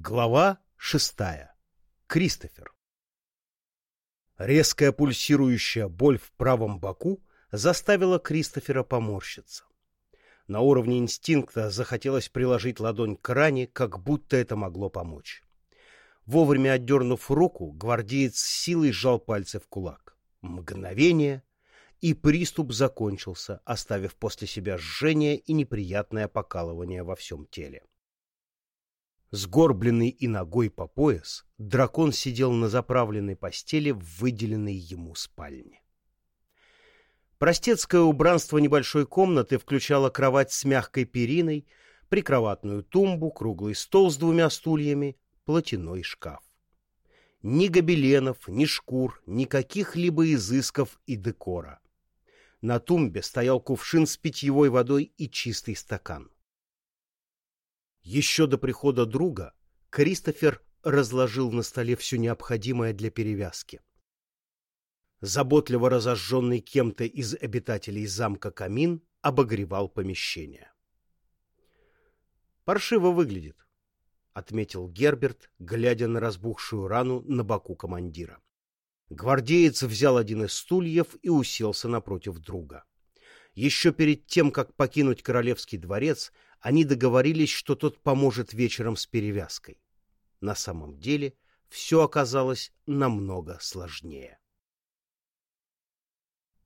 Глава шестая. Кристофер. Резкая пульсирующая боль в правом боку заставила Кристофера поморщиться. На уровне инстинкта захотелось приложить ладонь к ране, как будто это могло помочь. Вовремя отдернув руку, гвардеец с силой сжал пальцы в кулак. Мгновение, и приступ закончился, оставив после себя жжение и неприятное покалывание во всем теле. Сгорбленный и ногой по пояс, дракон сидел на заправленной постели в выделенной ему спальне. Простецкое убранство небольшой комнаты включало кровать с мягкой периной, прикроватную тумбу, круглый стол с двумя стульями, платяной шкаф. Ни гобеленов, ни шкур, ни каких-либо изысков и декора. На тумбе стоял кувшин с питьевой водой и чистый стакан. Еще до прихода друга Кристофер разложил на столе все необходимое для перевязки. Заботливо разожженный кем-то из обитателей замка камин обогревал помещение. «Паршиво выглядит», — отметил Герберт, глядя на разбухшую рану на боку командира. Гвардеец взял один из стульев и уселся напротив друга. Еще перед тем, как покинуть королевский дворец, они договорились, что тот поможет вечером с перевязкой. На самом деле все оказалось намного сложнее.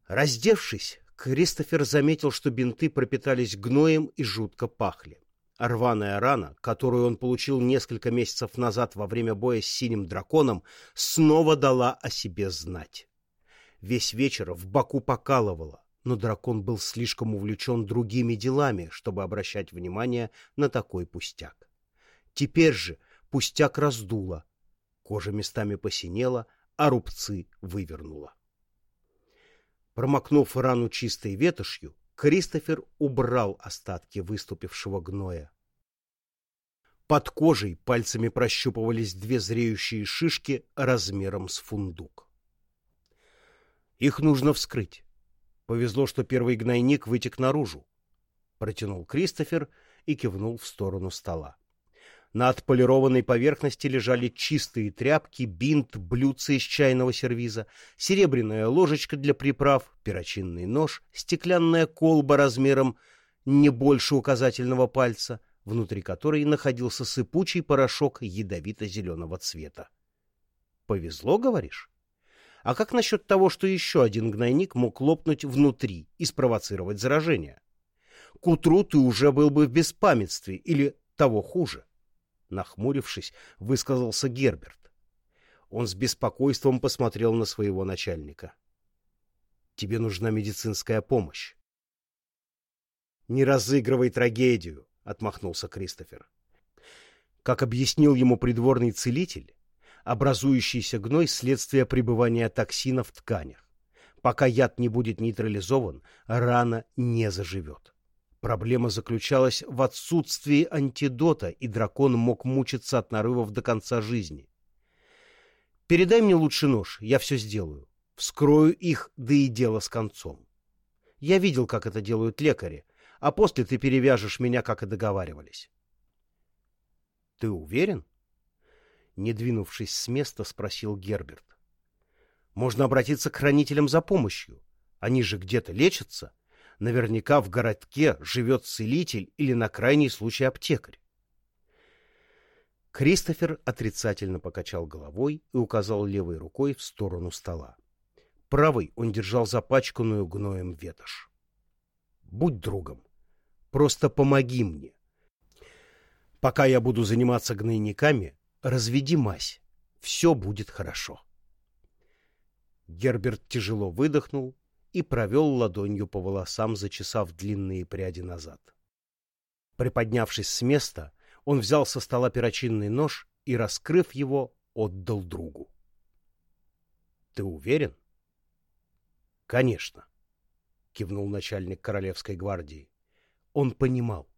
Раздевшись, Кристофер заметил, что бинты пропитались гноем и жутко пахли. Рваная рана, которую он получил несколько месяцев назад во время боя с синим драконом, снова дала о себе знать. Весь вечер в боку покалывало, но дракон был слишком увлечен другими делами, чтобы обращать внимание на такой пустяк. Теперь же пустяк раздуло, кожа местами посинела, а рубцы вывернула. Промокнув рану чистой ветошью, Кристофер убрал остатки выступившего гноя. Под кожей пальцами прощупывались две зреющие шишки размером с фундук. Их нужно вскрыть. Повезло, что первый гнойник вытек наружу. Протянул Кристофер и кивнул в сторону стола. На отполированной поверхности лежали чистые тряпки, бинт, блюдце из чайного сервиза, серебряная ложечка для приправ, перочинный нож, стеклянная колба размером не больше указательного пальца, внутри которой находился сыпучий порошок ядовито-зеленого цвета. «Повезло, говоришь?» А как насчет того, что еще один гнойник мог лопнуть внутри и спровоцировать заражение? К утру ты уже был бы в беспамятстве или того хуже. Нахмурившись, высказался Герберт. Он с беспокойством посмотрел на своего начальника. Тебе нужна медицинская помощь. Не разыгрывай трагедию, отмахнулся Кристофер. Как объяснил ему придворный целитель, образующийся гной следствие пребывания токсина в тканях. Пока яд не будет нейтрализован, рана не заживет. Проблема заключалась в отсутствии антидота, и дракон мог мучиться от нарывов до конца жизни. «Передай мне лучше нож, я все сделаю. Вскрою их, да и дело с концом. Я видел, как это делают лекари, а после ты перевяжешь меня, как и договаривались». «Ты уверен?» Не двинувшись с места, спросил Герберт. «Можно обратиться к хранителям за помощью. Они же где-то лечатся. Наверняка в городке живет целитель или на крайний случай аптекарь». Кристофер отрицательно покачал головой и указал левой рукой в сторону стола. Правой он держал запачканную гноем ветошь. «Будь другом. Просто помоги мне. Пока я буду заниматься гнойниками, Разведи мазь. Все будет хорошо. Герберт тяжело выдохнул и провел ладонью по волосам, зачесав длинные пряди назад. Приподнявшись с места, он взял со стола перочинный нож и, раскрыв его, отдал другу. — Ты уверен? — Конечно, — кивнул начальник Королевской гвардии. Он понимал,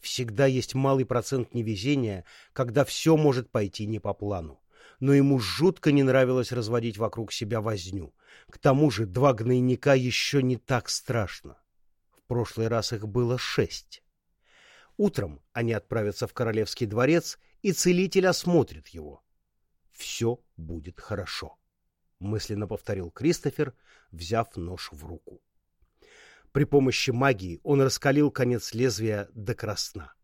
Всегда есть малый процент невезения, когда все может пойти не по плану. Но ему жутко не нравилось разводить вокруг себя возню. К тому же два гнойника еще не так страшно. В прошлый раз их было шесть. Утром они отправятся в королевский дворец, и целитель осмотрит его. Все будет хорошо, — мысленно повторил Кристофер, взяв нож в руку. При помощи магии он раскалил конец лезвия до красна.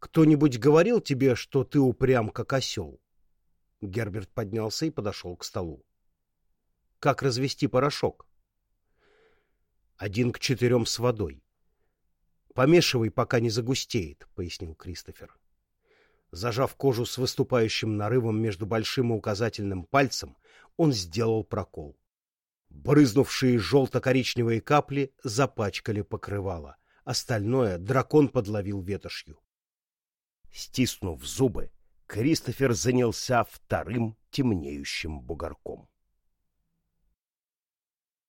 «Кто-нибудь говорил тебе, что ты упрям, как осел?» Герберт поднялся и подошел к столу. «Как развести порошок?» «Один к четырем с водой. Помешивай, пока не загустеет», — пояснил Кристофер. Зажав кожу с выступающим нарывом между большим и указательным пальцем, он сделал прокол. Брызнувшие желто-коричневые капли запачкали покрывало. Остальное дракон подловил ветошью. Стиснув зубы, Кристофер занялся вторым темнеющим бугорком.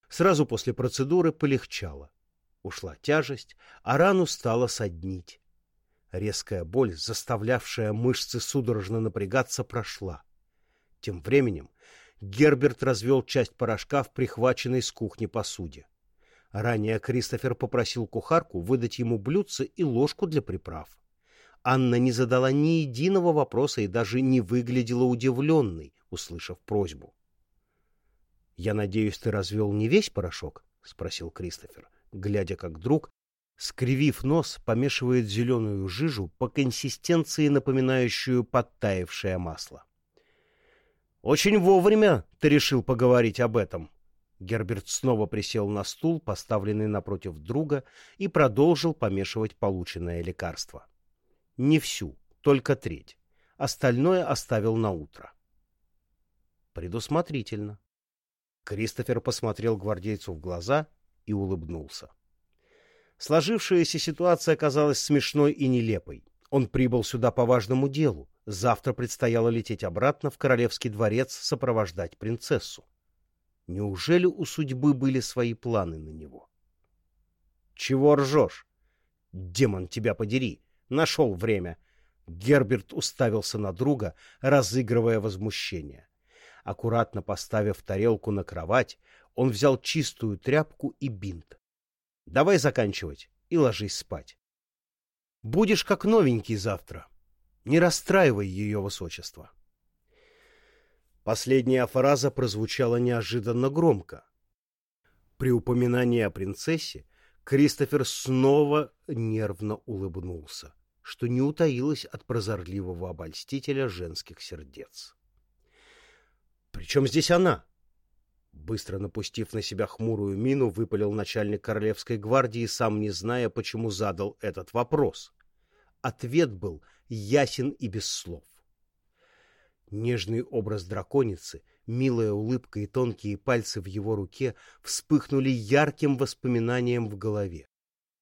Сразу после процедуры полегчало. Ушла тяжесть, а рану стало соднить. Резкая боль, заставлявшая мышцы судорожно напрягаться, прошла. Тем временем Герберт развел часть порошка в прихваченной с кухни посуде. Ранее Кристофер попросил кухарку выдать ему блюдце и ложку для приправ. Анна не задала ни единого вопроса и даже не выглядела удивленной, услышав просьбу. — Я надеюсь, ты развел не весь порошок? — спросил Кристофер, глядя, как друг, скривив нос, помешивает зеленую жижу по консистенции, напоминающую подтаявшее масло. Очень вовремя ты решил поговорить об этом. Герберт снова присел на стул, поставленный напротив друга, и продолжил помешивать полученное лекарство. Не всю, только треть. Остальное оставил на утро. Предусмотрительно. Кристофер посмотрел гвардейцу в глаза и улыбнулся. Сложившаяся ситуация оказалась смешной и нелепой. Он прибыл сюда по важному делу, Завтра предстояло лететь обратно в королевский дворец сопровождать принцессу. Неужели у судьбы были свои планы на него? — Чего ржешь? — Демон, тебя подери! Нашел время! Герберт уставился на друга, разыгрывая возмущение. Аккуратно поставив тарелку на кровать, он взял чистую тряпку и бинт. — Давай заканчивать и ложись спать. — Будешь как новенький завтра. — не расстраивай ее высочество. Последняя фраза прозвучала неожиданно громко. При упоминании о принцессе Кристофер снова нервно улыбнулся, что не утаилось от прозорливого обольстителя женских сердец. «Причем здесь она?» Быстро напустив на себя хмурую мину, выпалил начальник Королевской гвардии, сам не зная, почему задал этот вопрос. Ответ был — ясен и без слов. Нежный образ драконицы, милая улыбка и тонкие пальцы в его руке вспыхнули ярким воспоминанием в голове.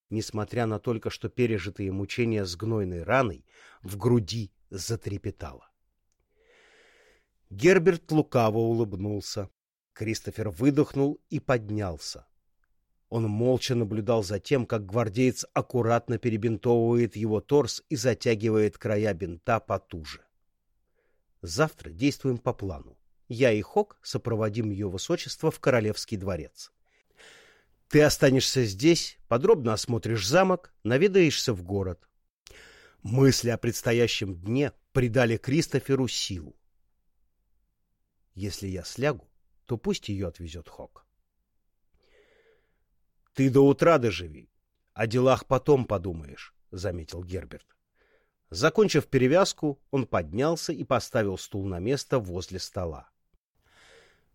Несмотря на только что пережитые мучения с гнойной раной, в груди затрепетало. Герберт лукаво улыбнулся. Кристофер выдохнул и поднялся. Он молча наблюдал за тем, как гвардеец аккуратно перебинтовывает его торс и затягивает края бинта потуже. Завтра действуем по плану. Я и Хок сопроводим ее высочество в королевский дворец. Ты останешься здесь, подробно осмотришь замок, наведаешься в город. Мысли о предстоящем дне придали Кристоферу силу. Если я слягу, то пусть ее отвезет Хок. Ты до утра доживи. О делах потом подумаешь, — заметил Герберт. Закончив перевязку, он поднялся и поставил стул на место возле стола.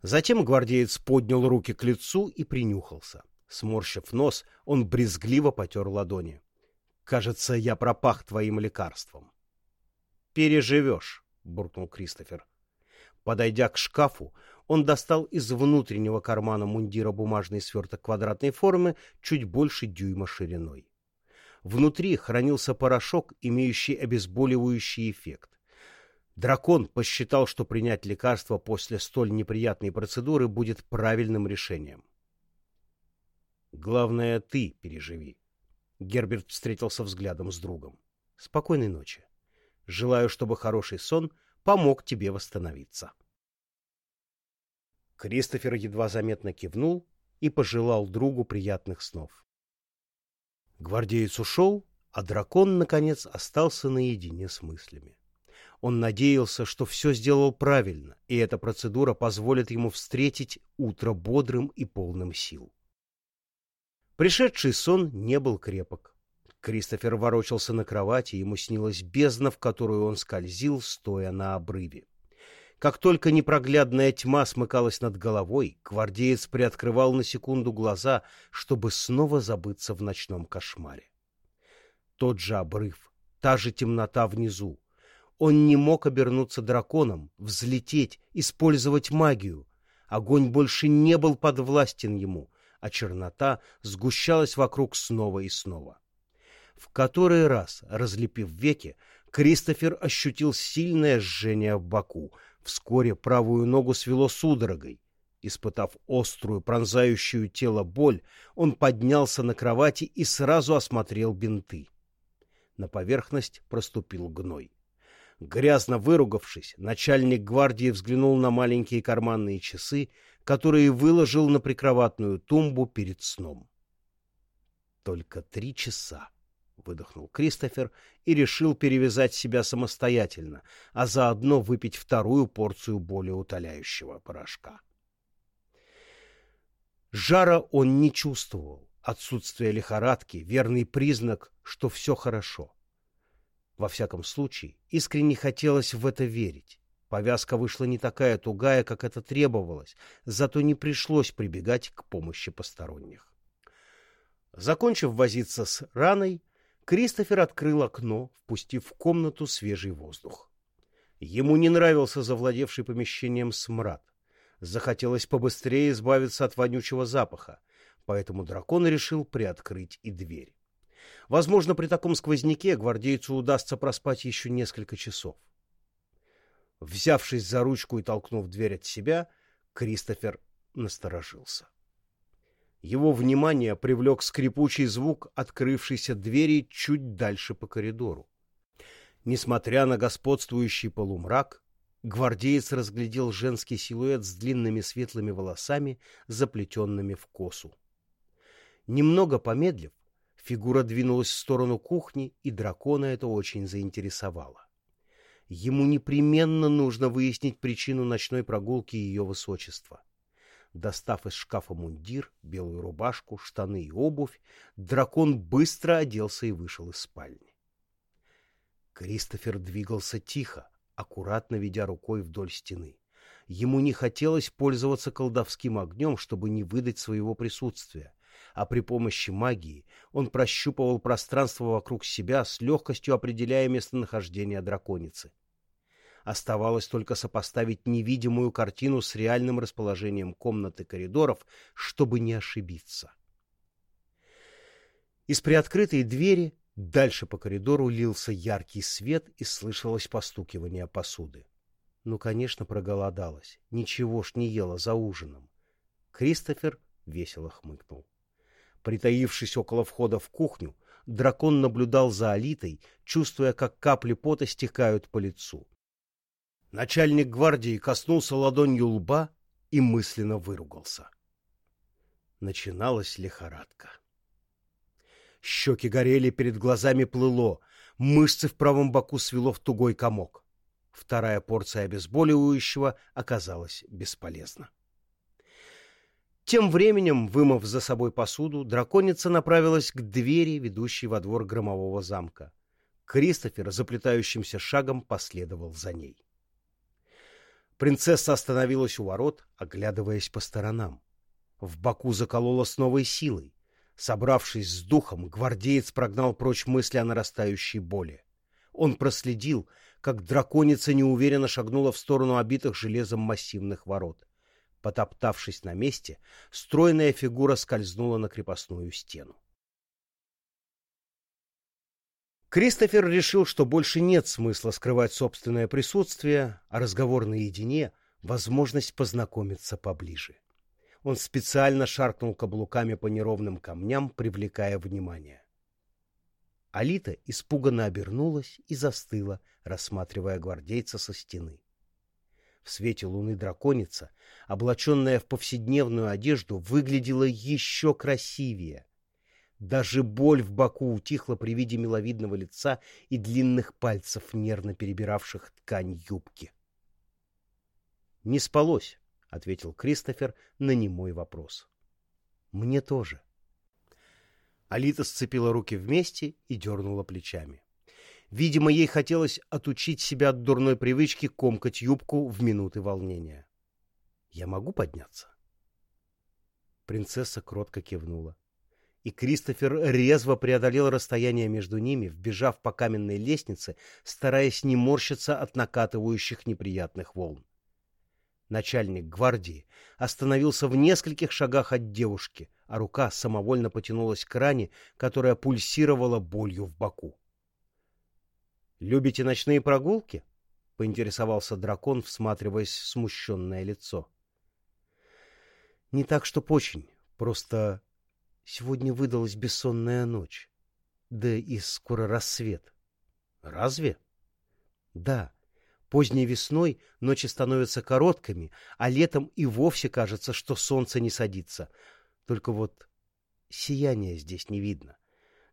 Затем гвардеец поднял руки к лицу и принюхался. Сморщив нос, он брезгливо потер ладони. — Кажется, я пропах твоим лекарством. — Переживешь, — буркнул Кристофер. Подойдя к шкафу, он достал из внутреннего кармана мундира бумажный сверток квадратной формы чуть больше дюйма шириной. Внутри хранился порошок, имеющий обезболивающий эффект. Дракон посчитал, что принять лекарство после столь неприятной процедуры будет правильным решением. «Главное, ты переживи». Герберт встретился взглядом с другом. «Спокойной ночи. Желаю, чтобы хороший сон помог тебе восстановиться». Кристофер едва заметно кивнул и пожелал другу приятных снов. Гвардеец ушел, а дракон, наконец, остался наедине с мыслями. Он надеялся, что все сделал правильно, и эта процедура позволит ему встретить утро бодрым и полным сил. Пришедший сон не был крепок. Кристофер ворочался на кровати, ему снилась бездна, в которую он скользил, стоя на обрыве. Как только непроглядная тьма смыкалась над головой, гвардеец приоткрывал на секунду глаза, чтобы снова забыться в ночном кошмаре. Тот же обрыв, та же темнота внизу. Он не мог обернуться драконом, взлететь, использовать магию. Огонь больше не был подвластен ему, а чернота сгущалась вокруг снова и снова. В который раз, разлепив веки, Кристофер ощутил сильное жжение в боку. Вскоре правую ногу свело судорогой. Испытав острую, пронзающую тело боль, он поднялся на кровати и сразу осмотрел бинты. На поверхность проступил гной. Грязно выругавшись, начальник гвардии взглянул на маленькие карманные часы, которые выложил на прикроватную тумбу перед сном. Только три часа выдохнул Кристофер и решил перевязать себя самостоятельно, а заодно выпить вторую порцию более утоляющего порошка. Жара он не чувствовал. Отсутствие лихорадки — верный признак, что все хорошо. Во всяком случае, искренне хотелось в это верить. Повязка вышла не такая тугая, как это требовалось, зато не пришлось прибегать к помощи посторонних. Закончив возиться с раной, Кристофер открыл окно, впустив в комнату свежий воздух. Ему не нравился завладевший помещением смрад. Захотелось побыстрее избавиться от вонючего запаха, поэтому дракон решил приоткрыть и дверь. Возможно, при таком сквозняке гвардейцу удастся проспать еще несколько часов. Взявшись за ручку и толкнув дверь от себя, Кристофер насторожился. Его внимание привлек скрипучий звук открывшейся двери чуть дальше по коридору. Несмотря на господствующий полумрак, гвардеец разглядел женский силуэт с длинными светлыми волосами, заплетенными в косу. Немного помедлив, фигура двинулась в сторону кухни, и дракона это очень заинтересовало. Ему непременно нужно выяснить причину ночной прогулки ее высочества. Достав из шкафа мундир, белую рубашку, штаны и обувь, дракон быстро оделся и вышел из спальни. Кристофер двигался тихо, аккуратно ведя рукой вдоль стены. Ему не хотелось пользоваться колдовским огнем, чтобы не выдать своего присутствия, а при помощи магии он прощупывал пространство вокруг себя с легкостью определяя местонахождение драконицы. Оставалось только сопоставить невидимую картину с реальным расположением комнат и коридоров, чтобы не ошибиться. Из приоткрытой двери дальше по коридору лился яркий свет и слышалось постукивание посуды. Ну, конечно, проголодалась. Ничего ж не ела за ужином. Кристофер весело хмыкнул. Притаившись около входа в кухню, дракон наблюдал за Алитой, чувствуя, как капли пота стекают по лицу. Начальник гвардии коснулся ладонью лба и мысленно выругался. Начиналась лихорадка. Щеки горели, перед глазами плыло, мышцы в правом боку свело в тугой комок. Вторая порция обезболивающего оказалась бесполезна. Тем временем, вымыв за собой посуду, драконица направилась к двери, ведущей во двор громового замка. Кристофер заплетающимся шагом последовал за ней. Принцесса остановилась у ворот, оглядываясь по сторонам. В боку заколола с новой силой. Собравшись с духом, гвардеец прогнал прочь мысли о нарастающей боли. Он проследил, как драконица неуверенно шагнула в сторону обитых железом массивных ворот. Потоптавшись на месте, стройная фигура скользнула на крепостную стену. Кристофер решил, что больше нет смысла скрывать собственное присутствие, а разговор наедине — возможность познакомиться поближе. Он специально шаркнул каблуками по неровным камням, привлекая внимание. Алита испуганно обернулась и застыла, рассматривая гвардейца со стены. В свете луны драконица, облаченная в повседневную одежду, выглядела еще красивее. Даже боль в боку утихла при виде миловидного лица и длинных пальцев, нервно перебиравших ткань юбки. — Не спалось, — ответил Кристофер на немой вопрос. — Мне тоже. Алита сцепила руки вместе и дернула плечами. Видимо, ей хотелось отучить себя от дурной привычки комкать юбку в минуты волнения. — Я могу подняться? Принцесса кротко кивнула и Кристофер резво преодолел расстояние между ними, вбежав по каменной лестнице, стараясь не морщиться от накатывающих неприятных волн. Начальник гвардии остановился в нескольких шагах от девушки, а рука самовольно потянулась к ране, которая пульсировала болью в боку. «Любите ночные прогулки?» — поинтересовался дракон, всматриваясь в смущенное лицо. «Не так, чтоб очень, просто Сегодня выдалась бессонная ночь. Да и скоро рассвет. Разве? Да. Поздней весной ночи становятся короткими, а летом и вовсе кажется, что солнце не садится. Только вот сияния здесь не видно.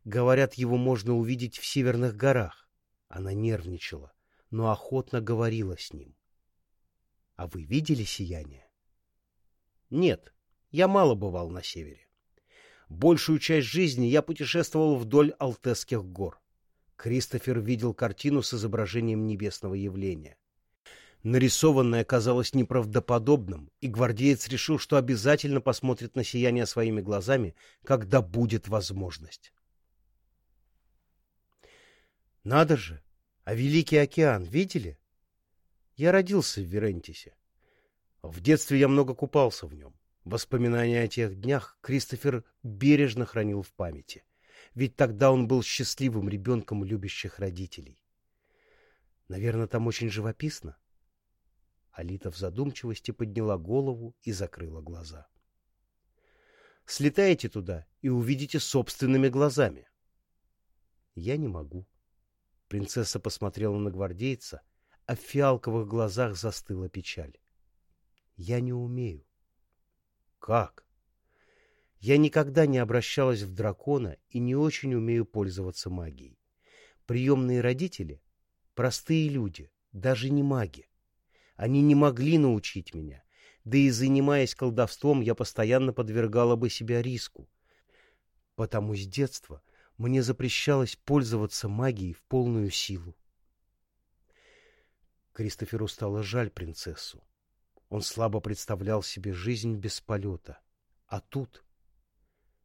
Говорят, его можно увидеть в северных горах. Она нервничала, но охотно говорила с ним. А вы видели сияние? Нет, я мало бывал на севере. Большую часть жизни я путешествовал вдоль Алтесских гор. Кристофер видел картину с изображением небесного явления. Нарисованное казалось неправдоподобным, и гвардеец решил, что обязательно посмотрит на сияние своими глазами, когда будет возможность. Надо же! А Великий океан видели? Я родился в Верентисе. В детстве я много купался в нем. Воспоминания о тех днях Кристофер бережно хранил в памяти, ведь тогда он был счастливым ребенком любящих родителей. Наверное, там очень живописно. Алита в задумчивости подняла голову и закрыла глаза. Слетаете туда и увидите собственными глазами. Я не могу. Принцесса посмотрела на гвардейца, а в фиалковых глазах застыла печаль. Я не умею. Как? Я никогда не обращалась в дракона и не очень умею пользоваться магией. Приемные родители — простые люди, даже не маги. Они не могли научить меня, да и занимаясь колдовством, я постоянно подвергала бы себя риску. Потому с детства мне запрещалось пользоваться магией в полную силу. Кристоферу стало жаль принцессу. Он слабо представлял себе жизнь без полета. А тут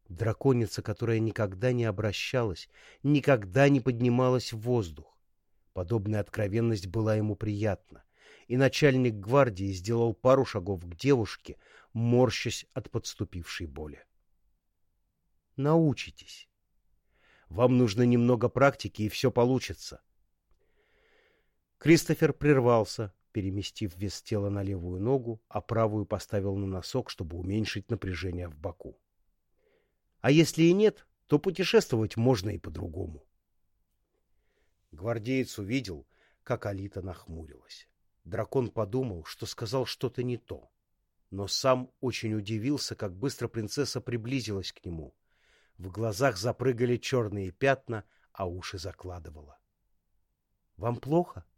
драконица, которая никогда не обращалась, никогда не поднималась в воздух. Подобная откровенность была ему приятна, и начальник гвардии сделал пару шагов к девушке, морщась от подступившей боли. Научитесь. Вам нужно немного практики, и все получится. Кристофер прервался, переместив вес тела на левую ногу, а правую поставил на носок, чтобы уменьшить напряжение в боку. А если и нет, то путешествовать можно и по-другому. Гвардеец увидел, как Алита нахмурилась. Дракон подумал, что сказал что-то не то, но сам очень удивился, как быстро принцесса приблизилась к нему. В глазах запрыгали черные пятна, а уши закладывала. — Вам плохо? —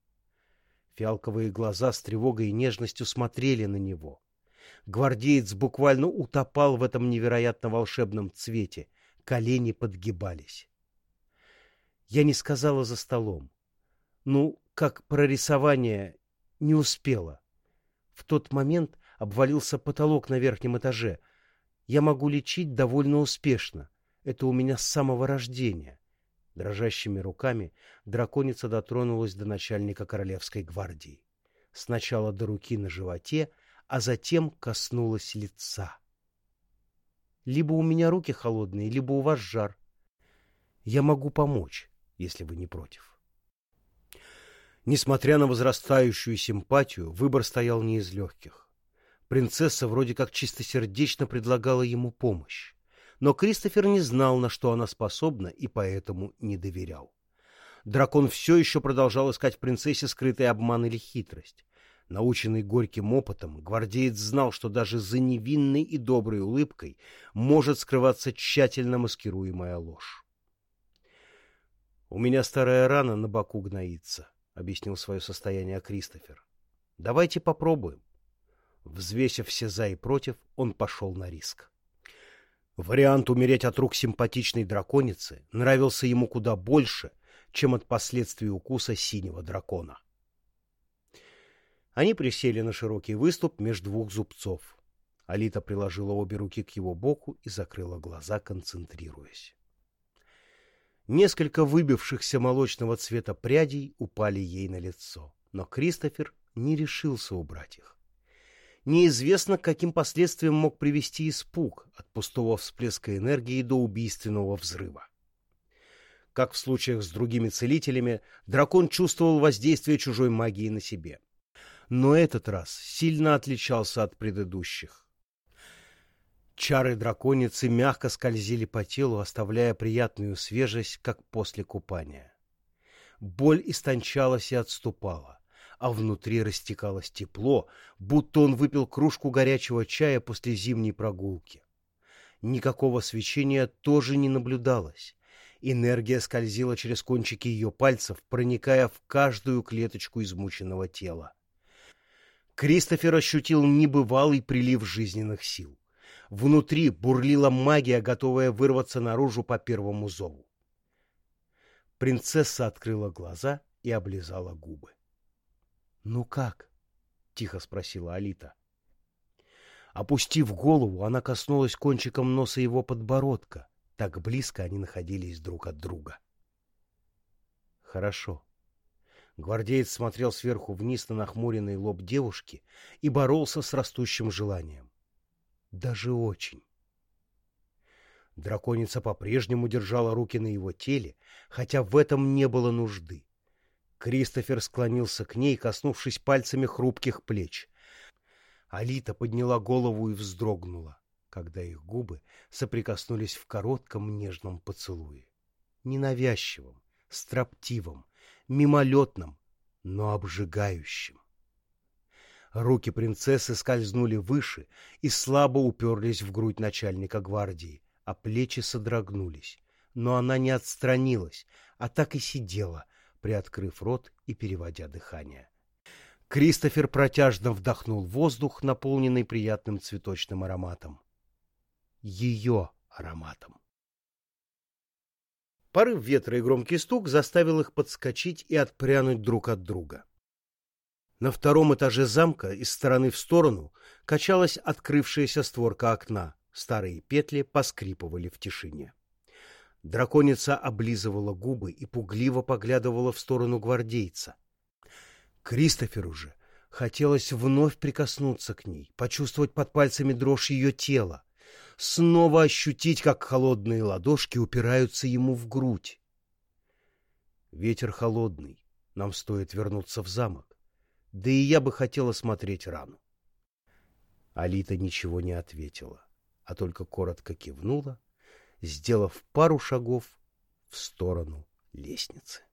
Фиалковые глаза с тревогой и нежностью смотрели на него. Гвардеец буквально утопал в этом невероятно волшебном цвете. Колени подгибались. Я не сказала за столом. Ну, как про рисование, не успела. В тот момент обвалился потолок на верхнем этаже. Я могу лечить довольно успешно. Это у меня с самого рождения. Дрожащими руками драконица дотронулась до начальника королевской гвардии. Сначала до руки на животе, а затем коснулась лица. Либо у меня руки холодные, либо у вас жар. Я могу помочь, если вы не против. Несмотря на возрастающую симпатию, выбор стоял не из легких. Принцесса вроде как чистосердечно предлагала ему помощь но Кристофер не знал, на что она способна, и поэтому не доверял. Дракон все еще продолжал искать в принцессе скрытый обман или хитрость. Наученный горьким опытом, гвардеец знал, что даже за невинной и доброй улыбкой может скрываться тщательно маскируемая ложь. «У меня старая рана на боку гноится», — объяснил свое состояние Кристофер. «Давайте попробуем». Взвесив все «за» и «против», он пошел на риск. Вариант умереть от рук симпатичной драконицы нравился ему куда больше, чем от последствий укуса синего дракона. Они присели на широкий выступ между двух зубцов. Алита приложила обе руки к его боку и закрыла глаза, концентрируясь. Несколько выбившихся молочного цвета прядей упали ей на лицо, но Кристофер не решился убрать их. Неизвестно, к каким последствиям мог привести испуг от пустого всплеска энергии до убийственного взрыва. Как в случаях с другими целителями, дракон чувствовал воздействие чужой магии на себе но этот раз сильно отличался от предыдущих. Чары драконицы мягко скользили по телу, оставляя приятную свежесть, как после купания. Боль истончалась и отступала, а внутри растекалось тепло, будто он выпил кружку горячего чая после зимней прогулки. Никакого свечения тоже не наблюдалось. Энергия скользила через кончики ее пальцев, проникая в каждую клеточку измученного тела. Кристофер ощутил небывалый прилив жизненных сил. Внутри бурлила магия, готовая вырваться наружу по первому зову. Принцесса открыла глаза и облизала губы. — Ну как? — тихо спросила Алита. Опустив голову, она коснулась кончиком носа его подбородка. Так близко они находились друг от друга. — Хорошо. Гвардеец смотрел сверху вниз на нахмуренный лоб девушки и боролся с растущим желанием. Даже очень. Драконица по-прежнему держала руки на его теле, хотя в этом не было нужды. Кристофер склонился к ней, коснувшись пальцами хрупких плеч. Алита подняла голову и вздрогнула, когда их губы соприкоснулись в коротком нежном поцелуе. Ненавязчивом, строптивом, мимолетным, но обжигающим. Руки принцессы скользнули выше и слабо уперлись в грудь начальника гвардии, а плечи содрогнулись. Но она не отстранилась, а так и сидела, приоткрыв рот и переводя дыхание. Кристофер протяжно вдохнул воздух, наполненный приятным цветочным ароматом. Ее ароматом. Порыв ветра и громкий стук заставил их подскочить и отпрянуть друг от друга. На втором этаже замка из стороны в сторону качалась открывшаяся створка окна. Старые петли поскрипывали в тишине. Драконица облизывала губы и пугливо поглядывала в сторону гвардейца. Кристоферу же хотелось вновь прикоснуться к ней, почувствовать под пальцами дрожь ее тела снова ощутить, как холодные ладошки упираются ему в грудь. Ветер холодный, нам стоит вернуться в замок. Да и я бы хотела смотреть рану. Алита ничего не ответила, а только коротко кивнула, сделав пару шагов в сторону лестницы.